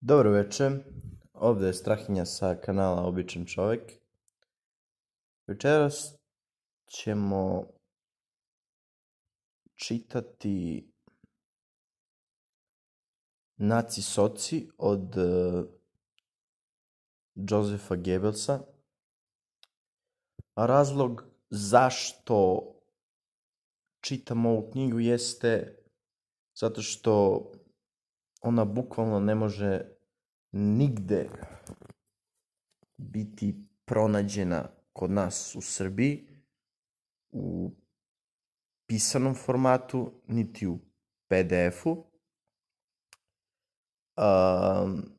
Dobro veče, ovde je Strahinja sa kanala Običan čovek. Večeras ćemo čitati Naci soci od uh, Josefa Goebbelsa. A razlog zašto čitam ovu knjigu jeste zato što ona bukvalno ne može nigde biti pronađena kod nas u Srbiji u pisanom formatu, niti u PDF-u. Um,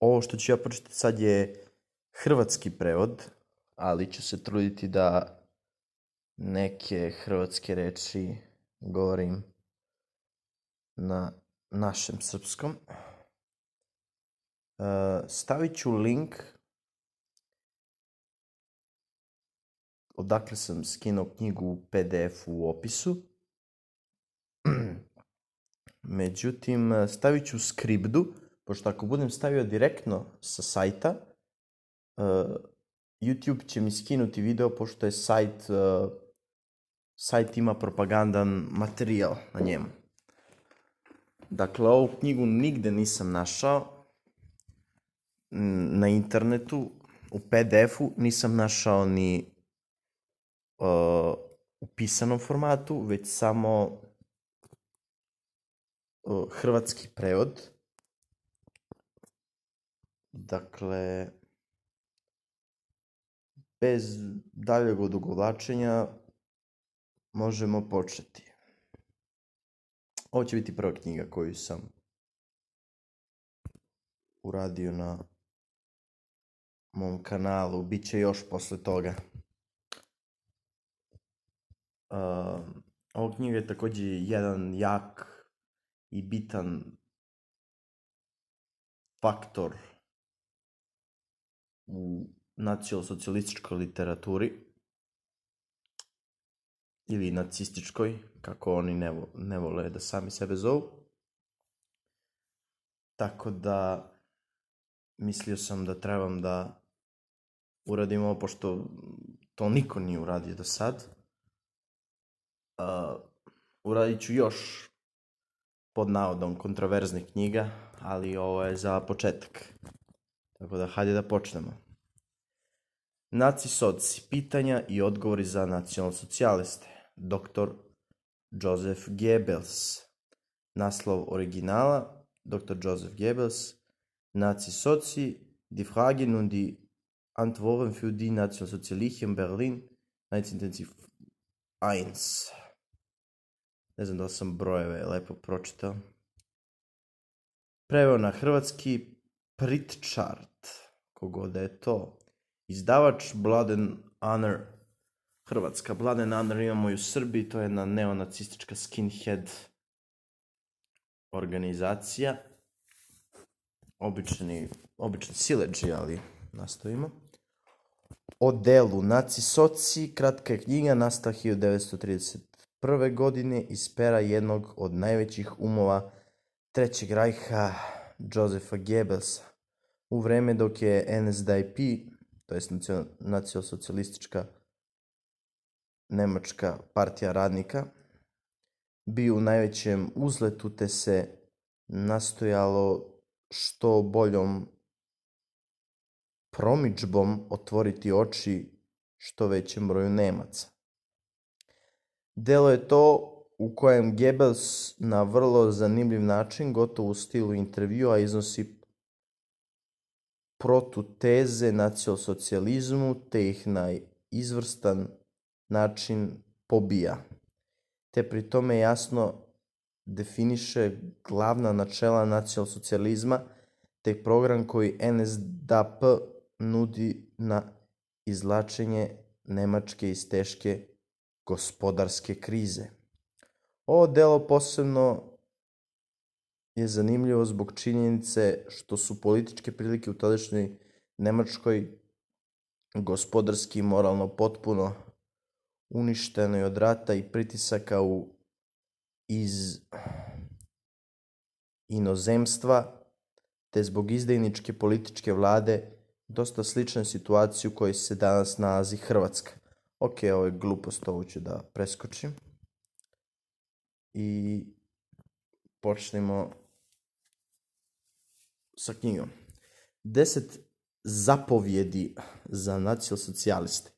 ovo što ću ja pročitati sad je hrvatski prevod, ali ću se truditi da neke hrvatske reči govorim na našem srpskom. Uh, stavit ću link odakle sam skinuo knjigu u PDF u opisu. Međutim, stavit ću skribdu, pošto ako budem stavio direktno sa sajta, uh, YouTube će mi skinuti video, pošto je sajt, uh, sajt ima propagandan materijal na njemu. Dakle, ovu knjigu nigde nisam našao na internetu, u PDF-u, nisam našao ni uh, u pisanom formatu, već samo uh, hrvatski prevod. Dakle, bez daljeg odugovlačenja možemo početi. Ovo će biti prva knjiga koju sam uradio na mom kanalu. Biće još posle toga. Uh, ova knjiga je takođe jedan jak i bitan faktor u nacionalsocijalističkoj literaturi ili nacističkoj, kako oni ne, vo, ne vole da sami sebe zovu. Tako da mislio sam da trebam da uradim ovo, pošto to niko nije uradio do sad. Uh, uradit ću još pod navodom kontroverznih knjiga, ali ovo je za početak. Tako da, hajde da počnemo. Naci soci, pitanja i odgovori za nacionalsocijaliste dr. Joseph Goebbels. Naslov originala dr. Joseph Goebbels, Nazi Sozi, die Fragen und die Antworten für die Nationalsozialisten Berlin 1901. Ne znam da li sam brojeve lepo pročitao. Preveo na hrvatski Pritchard, kogod da je to. Izdavač Blood and Honor Hrvatska. Blade Nanar imamo i u Srbiji, to je jedna neonacistička skinhead organizacija. Obični, obični sileđi, ali nastavimo. O delu Naci Soci, kratka je knjiga, nastala 1931. godine iz pera jednog od najvećih umova Trećeg rajha, Josefa Goebbelsa. U vreme dok je NSDAP, to je nacionalsocijalistička Nemačka partija radnika, bio u najvećem uzletu te se nastojalo što boljom promičbom otvoriti oči što većem broju Nemaca. Delo je to u kojem Goebbels na vrlo zanimljiv način, gotovo u stilu intervjua, iznosi protuteze nacionalsocijalizmu te ih na izvrstan način pobija, te pri tome jasno definiše glavna načela nacionalsocijalizma, te program koji NSDAP nudi na izlačenje Nemačke iz teške gospodarske krize. Ovo delo posebno je zanimljivo zbog činjenice što su političke prilike u tadašnjoj Nemačkoj gospodarski i moralno potpuno uništenoj od rata i pritisaka u iz inozemstva, te zbog izdajničke političke vlade dosta slična situaciju u kojoj se danas nalazi Hrvatska. Ok, ovo je glupost, ovo ću da preskočim. I počnemo sa knjigom. Deset zapovjedi za nacionalsocijaliste.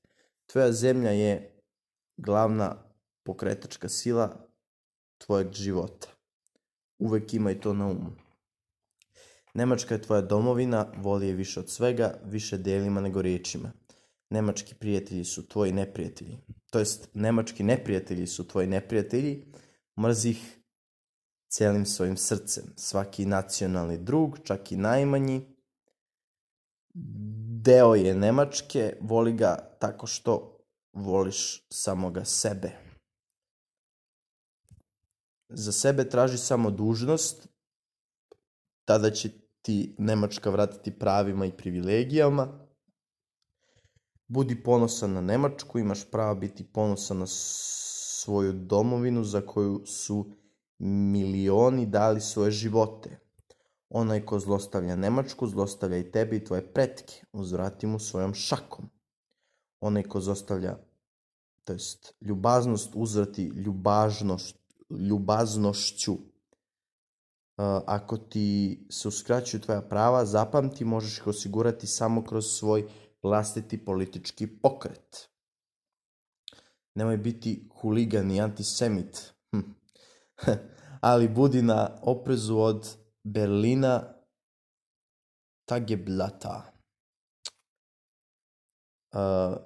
Tvoja zemlja je glavna pokretačka sila tvojeg života. Uvek imaj to na umu. Nemačka je tvoja domovina, voli je više od svega, više delima nego riječima. Nemački prijatelji su tvoji neprijatelji. To jest, nemački neprijatelji su tvoji neprijatelji, mrzi ih celim svojim srcem. Svaki nacionalni drug, čak i najmanji, deo je Nemačke, voli ga tako što voliš samoga sebe. Za sebe traži samo dužnost, tada će ti Nemačka vratiti pravima i privilegijama. Budi ponosan na Nemačku, imaš pravo biti ponosan na svoju domovinu za koju su milioni dali svoje živote. Onaj ko zlostavlja Nemačku, zlostavlja i tebe i tvoje pretke. Uzvrati mu svojom šakom. Onaj ko zostavlja, to jest ljubaznost, uzvrati ljubažnost, ljubaznošću. Ako ti se uskraćuju tvoja prava, zapamti, možeš ih osigurati samo kroz svoj vlastiti politički pokret. Nemoj biti huligan i antisemit. Hm. Ali budi na oprezu od Berlina Tageblata.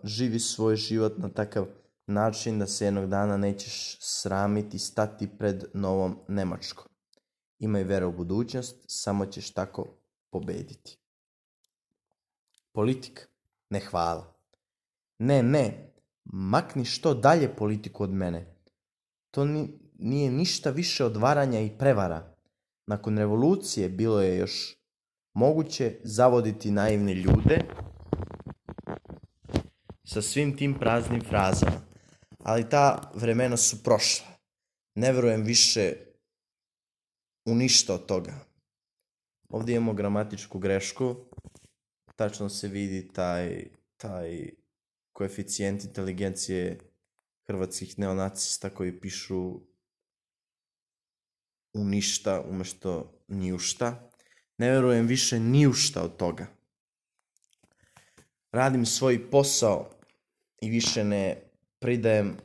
Živi svoj život na takav način da se jednog dana nećeš sramiti stati pred novom Nemačkom. Imaj vera u budućnost, samo ćeš tako pobediti. Politika? Ne hvala. Ne, ne, makni što dalje politiku od mene. To ni, nije ništa više od varanja i prevara. Nakon revolucije bilo je još moguće zavoditi naivne ljude sa svim tim praznim frazama. Ali ta vremena su prošla. Ne verujem više u ništa od toga. Ovdje imamo gramatičku grešku. Tačno se vidi taj, taj koeficijent inteligencije hrvatskih neonacista koji pišu u ništa umjesto ni u šta. Ne verujem više ni u šta od toga. Radim svoj posao i više ne pridajem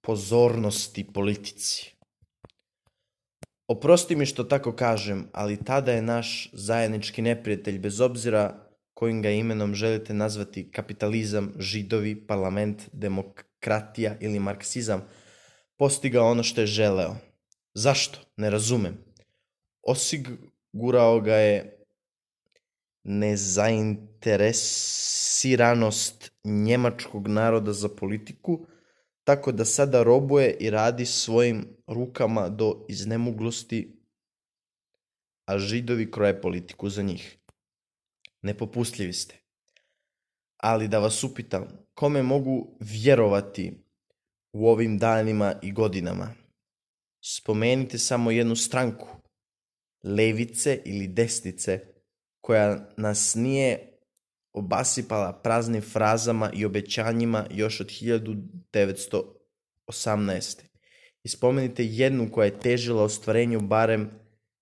pozornosti politici. Oprosti mi što tako kažem, ali tada je naš zajednički neprijatelj, bez obzira kojim ga imenom želite nazvati kapitalizam, židovi, parlament, demokratija ili marksizam, postigao ono što je želeo – Zašto? Ne razumem. Osigurao ga je nezainteresiranost njemačkog naroda za politiku, tako da sada robuje i radi svojim rukama do iznemoglosti, a židovi kroje politiku za njih. Nepopustljivi ste. Ali da vas upitam, kome mogu vjerovati u ovim danima i godinama? spomenite samo jednu stranku, levice ili desnice, koja nas nije obasipala praznim frazama i obećanjima još od 1918. I spomenite jednu koja je težila ostvarenju barem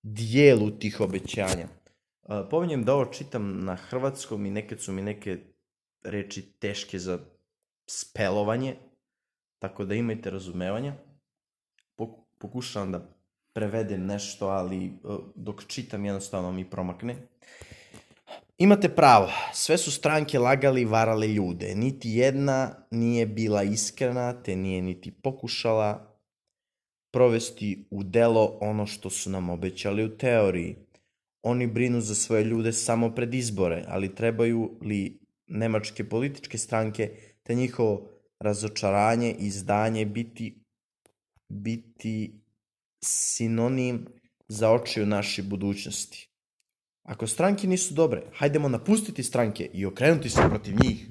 dijelu tih obećanja. Pominjem da ovo čitam na hrvatskom i nekad su mi neke reči teške za spelovanje, tako da imajte razumevanja pokušavam da prevedem nešto, ali e, dok čitam jednostavno mi promakne. Imate pravo, sve su stranke lagali i varale ljude. Niti jedna nije bila iskrena, te nije niti pokušala provesti u delo ono što su nam obećali u teoriji. Oni brinu za svoje ljude samo pred izbore, ali trebaju li nemačke političke stranke te njihovo razočaranje i izdanje biti biti sinonim za očiju naše budućnosti. Ako stranke nisu dobre, hajdemo napustiti stranke i okrenuti se protiv njih.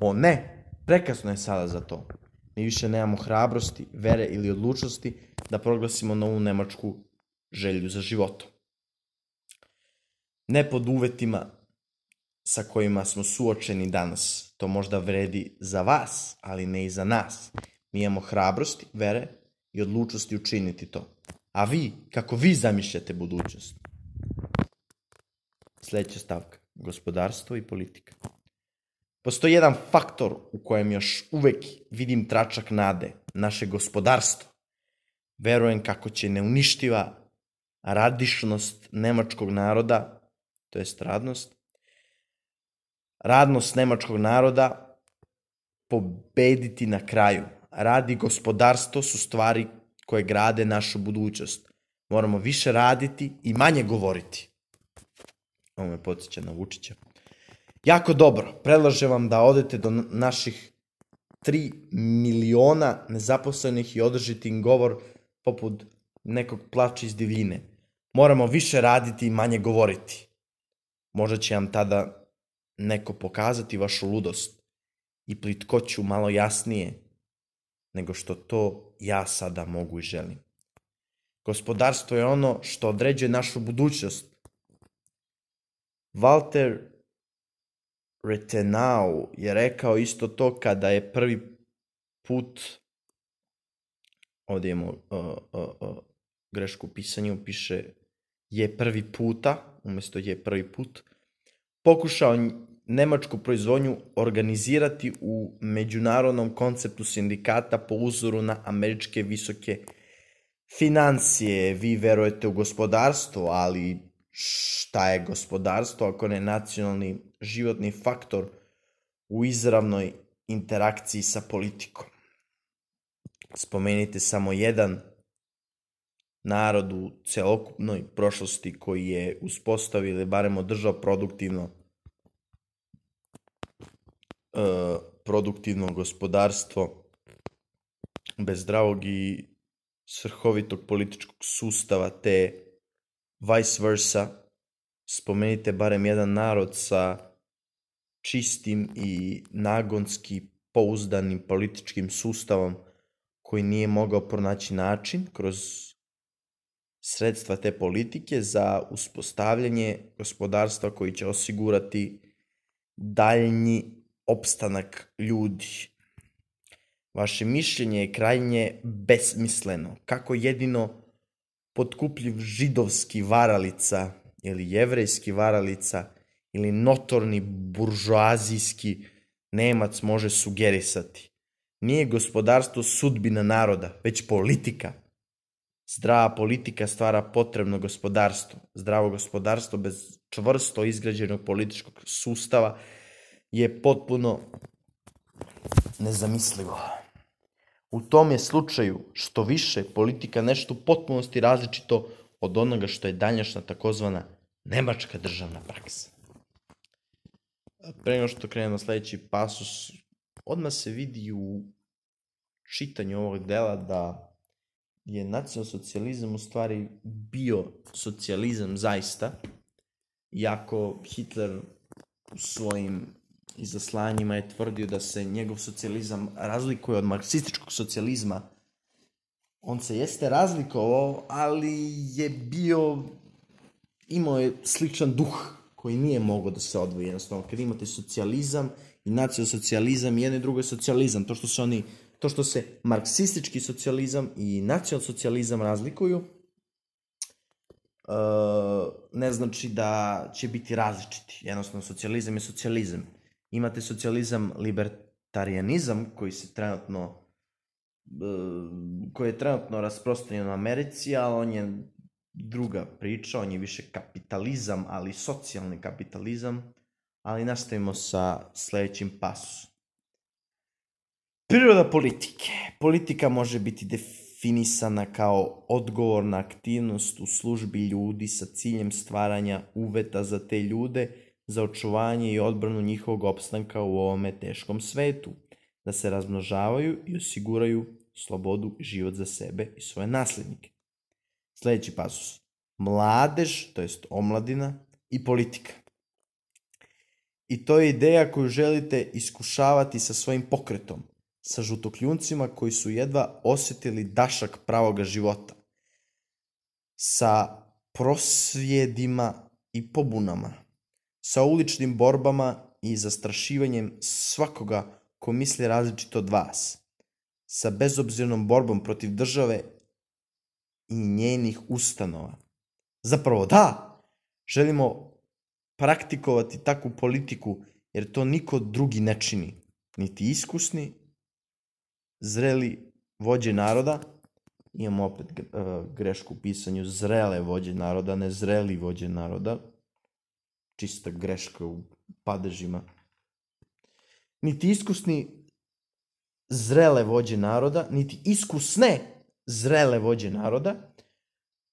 O ne, prekasno je sada za to. Mi više nemamo hrabrosti, vere ili odlučnosti da proglasimo novu Nemačku želju za životom. Ne pod uvetima sa kojima smo suočeni danas. To možda vredi za vas, ali ne i za nas. Mi imamo hrabrosti, vere i odlučnosti učiniti to. A vi, kako vi zamišljate budućnost? Sljedeća stavka. Gospodarstvo i politika. Postoji jedan faktor u kojem još uvek vidim tračak nade. Naše gospodarstvo. Verujem kako će neuništiva radišnost nemačkog naroda, to jest radnost, radnost nemačkog naroda pobediti na kraju. Radi gospodarstvo su stvari koje grade našu budućnost. Moramo više raditi i manje govoriti. Ovo me podsjeća na Vučića. Jako dobro. Predlažem vam da odete do naših 3 miliona nezaposlenih i održite im govor poput nekog plača iz divljine. Moramo više raditi i manje govoriti. Možda će vam tada neko pokazati vašu ludost i plitkoću malo jasnije nego što to ja sada mogu i želim. Gospodarstvo je ono što određuje našu budućnost. Walter Retenau je rekao isto to kada je prvi put ovdje imamo uh, uh, uh, grešku u pisanju, piše je prvi puta, umjesto je prvi put, pokušao nemačku proizvodnju organizirati u međunarodnom konceptu sindikata po uzoru na američke visoke financije. Vi verujete u gospodarstvo, ali šta je gospodarstvo ako ne nacionalni životni faktor u izravnoj interakciji sa politikom? Spomenite samo jedan narod u celokupnoj prošlosti koji je uspostavio ili barem održao produktivno E, produktivno gospodarstvo bez zdravog i svrhovitog političkog sustava te vice versa spomenite barem jedan narod sa čistim i nagonski pouzdanim političkim sustavom koji nije mogao pronaći način kroz sredstva te politike za uspostavljanje gospodarstva koji će osigurati daljnji opstanak ljudi. Vaše mišljenje je krajnje besmisleno. Kako jedino potkupljiv židovski varalica ili jevrejski varalica ili notorni buržoazijski Nemac može sugerisati. Nije gospodarstvo sudbina naroda, već politika. Zdrava politika stvara potrebno gospodarstvo. Zdravo gospodarstvo bez čvrsto izgrađenog političkog sustava je potpuno nezamislivo. U tom je slučaju što više politika nešto u potpunosti različito od onoga što je danjašnja takozvana nemačka državna praksa. Pre nego što krenemo sledeći pasus, odmah se vidi u čitanju ovog dela da je nacionalsocijalizam u stvari bio socijalizam zaista, iako Hitler svojim izaslanjima je tvrdio da se njegov socijalizam razlikuje od marksističkog socijalizma. On se jeste razlikovao, ali je bio, imao je sličan duh koji nije mogao da se odvoji. Jednostavno, kad imate socijalizam i nacionalsocijalizam, jedan i drugo je socijalizam. To što se oni, to što se marksistički socijalizam i nacionalsocijalizam razlikuju, uh, ne znači da će biti različiti. Jednostavno, socijalizam je socijalizam imate socijalizam, libertarianizam koji se trenutno e, koji je trenutno rasprostranjen u Americi, ali on je druga priča, on je više kapitalizam, ali socijalni kapitalizam, ali nastavimo sa sledećim pasusom. Priroda politike. Politika može biti definisana kao odgovorna aktivnost u službi ljudi sa ciljem stvaranja uveta za te ljude za očuvanje i odbranu njihovog opstanka u ovome teškom svetu, da se razmnožavaju i osiguraju slobodu i život za sebe i svoje naslednike. Sledeći pasus. Mladež, to jest omladina i politika. I to je ideja koju želite iskušavati sa svojim pokretom, sa žutokljuncima koji su jedva osetili dašak pravoga života. sa prosvjedima i pobunama, sa uličnim borbama i zastrašivanjem svakoga ko misli različito od vas, sa bezobzirnom borbom protiv države i njenih ustanova. Zapravo da, želimo praktikovati takvu politiku jer to niko drugi ne čini, niti iskusni, zreli vođe naroda, imamo opet e, grešku u pisanju zrele vođe naroda, ne zreli vođe naroda, čista greška u padežima. Niti iskusni zrele vođe naroda, niti iskusne zrele vođe naroda,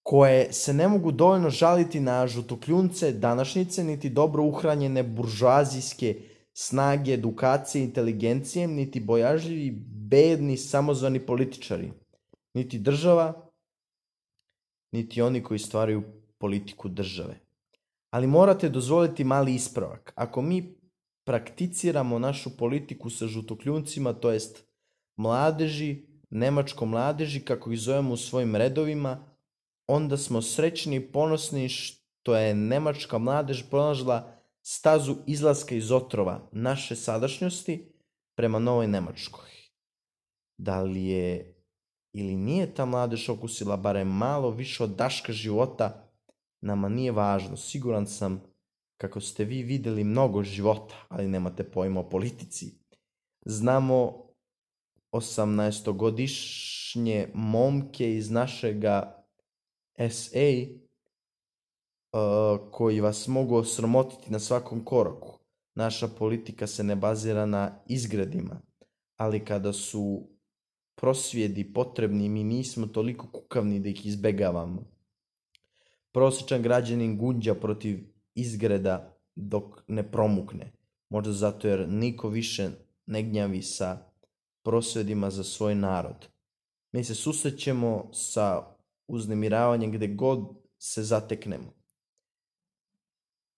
koje se ne mogu dovoljno žaliti na žutokljunce današnjice, niti dobro uhranjene buržuazijske snage, edukacije, inteligencije, niti bojažljivi, bedni, samozvani političari, niti država, niti oni koji stvaraju politiku države. Ali morate dozvoliti mali ispravak. Ako mi prakticiramo našu politiku sa žutokljuncima, to jest mladeži, nemačko mladeži, kako ih zovemo u svojim redovima, onda smo srećni i ponosni što je nemačka mladež pronažila stazu izlaska iz otrova naše sadašnjosti prema novoj Nemačkoj. Da li je ili nije ta mladež okusila barem malo više od daška života, nama nije važno. Siguran sam kako ste vi videli mnogo života, ali nemate pojma o politici. Znamo 18-godišnje momke iz našega SA uh, koji vas mogu osramotiti na svakom koraku. Naša politika se ne bazira na izgradima, ali kada su prosvjedi potrebni, mi nismo toliko kukavni da ih izbegavamo. Prosječan građanin gunđa protiv izgreda dok ne promukne. Možda zato jer niko više ne gnjavi sa prosvjedima za svoj narod. Mi se susrećemo sa uznemiravanjem gde god se zateknemo.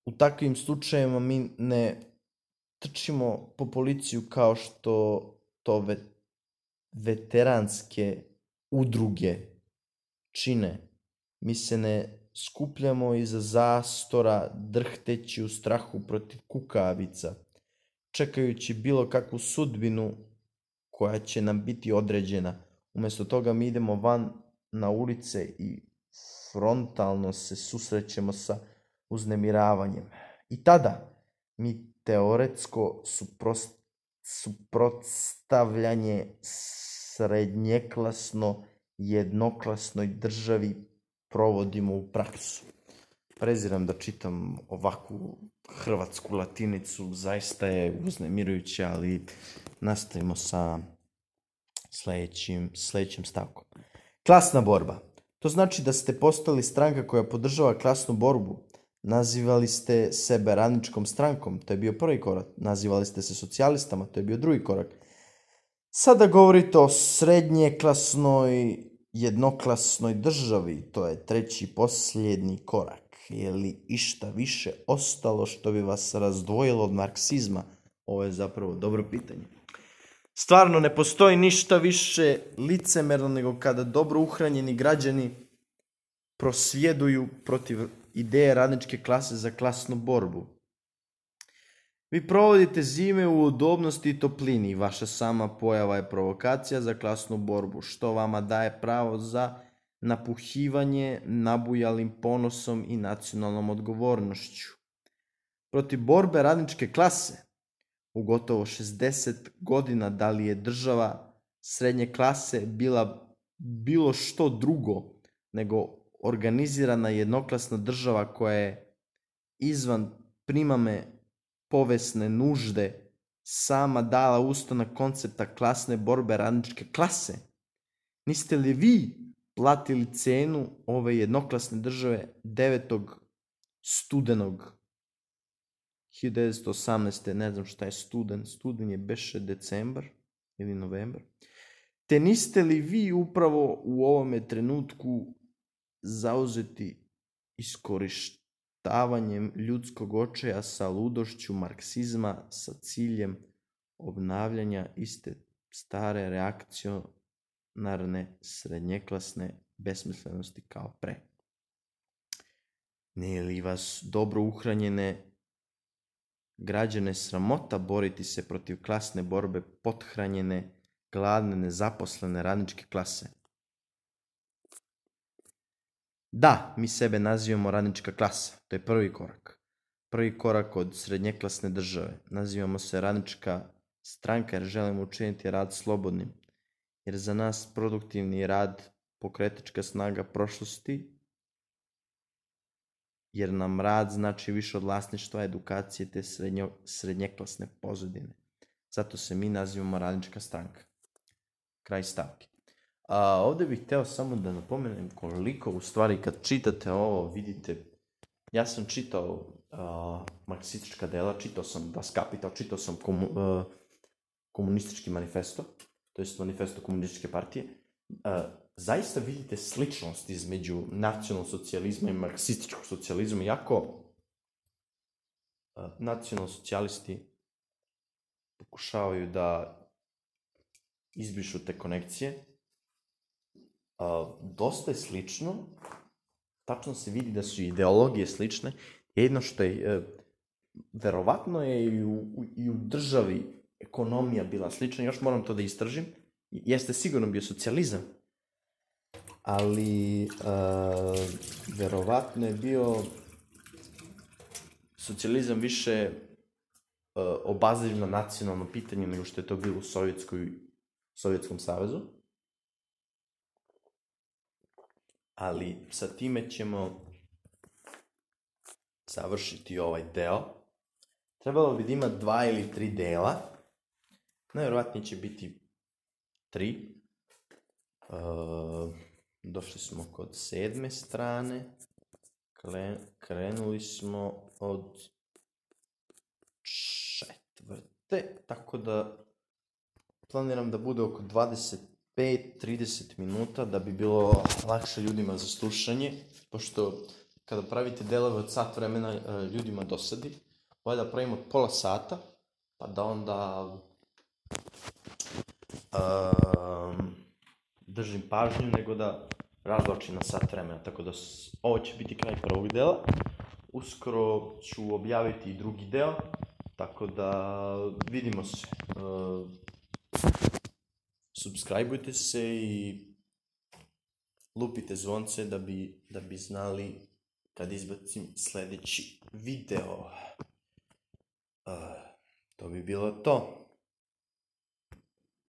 U takvim slučajevima mi ne trčimo po policiju kao što to ve veteranske udruge čine. Mi se ne skupljamo iza zastora drhteći u strahu protiv kukavica, čekajući bilo kakvu sudbinu koja će nam biti određena. Umesto toga mi idemo van na ulice i frontalno se susrećemo sa uznemiravanjem. I tada mi teoretsko suprost, suprotstavljanje srednjeklasno jednoklasnoj državi provodimo u praksu. Preziram da čitam ovakvu hrvatsku latinicu, zaista je uznemirujuće, ali nastavimo sa sledećim, sledećim stavkom. Klasna borba. To znači da ste postali stranka koja podržava klasnu borbu. Nazivali ste sebe radničkom strankom, to je bio prvi korak. Nazivali ste se socijalistama, to je bio drugi korak. Sada govorite o srednje klasnoj, jednoklasnoj državi, to je treći posljednji korak. Je li išta više ostalo što bi vas razdvojilo od marksizma? Ovo je zapravo dobro pitanje. Stvarno ne postoji ništa više licemerno nego kada dobro uhranjeni građani prosvjeduju protiv ideje radničke klase za klasnu borbu. Vi provodite zime u udobnosti i toplini. Vaša sama pojava je provokacija za klasnu borbu, što vama daje pravo za napuhivanje nabujalim ponosom i nacionalnom odgovornošću. Protiv borbe radničke klase u gotovo 60 godina da li je država srednje klase bila bilo što drugo nego organizirana jednoklasna država koja je izvan primame povesne nužde sama dala ustanak koncepta klasne borbe radničke klase. Niste li vi platili cenu ove jednoklasne države 9. studenog 1918. ne znam šta je studen, studen je beše decembar ili novembar. Te niste li vi upravo u ovome trenutku zauzeti iskorištavanjem ljudskog očaja sa ludošću marksizma sa ciljem obnavljanja iste stare reakcionarne srednjeklasne besmislenosti kao pre. Ne li vas dobro uhranjene građane sramota boriti se protiv klasne borbe pothranjene, gladne, nezaposlene radničke klase? Da, mi sebe nazivamo radnička klasa. To je prvi korak. Prvi korak od srednjeklasne države. Nazivamo se radnička stranka jer želimo učiniti rad slobodnim. Jer za nas produktivni rad pokretačka snaga prošlosti jer nam rad znači više od vlasništva, edukacije te srednjo, srednjeklasne pozadine. Zato se mi nazivamo radnička stranka. Kraj stavke. A, ovde bih hteo samo da napomenem koliko u stvari kad čitate ovo vidite ja sam čitao uh, marksistička dela, čitao sam Das Kapital, čitao sam komu, uh, komunistički manifesto, to je manifesto komunističke partije. Uh, zaista vidite sličnost između nacionalnog socijalizma i marksističkog socijalizma, iako uh, nacional socijalisti pokušavaju da izbrišu te konekcije, uh, dosta je slično, tačno se vidi da su ideologije slične, jedno što je, uh, verovatno je i u, i u državi ekonomija bila slična, još moram to da istražim, jeste sigurno bio socijalizam, ali uh, verovatno je bio socijalizam više uh, obazriv na nacionalno pitanje nego što je to bilo u Sovjetskoj, Sovjetskom savezu. Ali sa time ćemo završiti ovaj deo. Trebalo bi da ima dva ili tri dela. Najverovatnije će biti tri. Uh, došli smo kod sedme strane. Krenuli smo od četvrte, tako da planiram da bude oko 25-30 minuta da bi bilo lakše ljudima za slušanje, pošto kada pravite delove od sat vremena e, ljudima dosadi, bolje da pravimo pola sata, pa da onda um, držim pažnju, nego da razloči na sat vremena. Tako da ovo će biti kraj prvog dela. Uskoro ću objaviti i drugi deo, tako da vidimo se. Uh, subscribeujte se i lupite zvonce da bi, da bi znali kad izbacim sledeći video. Uh, to bi bilo to.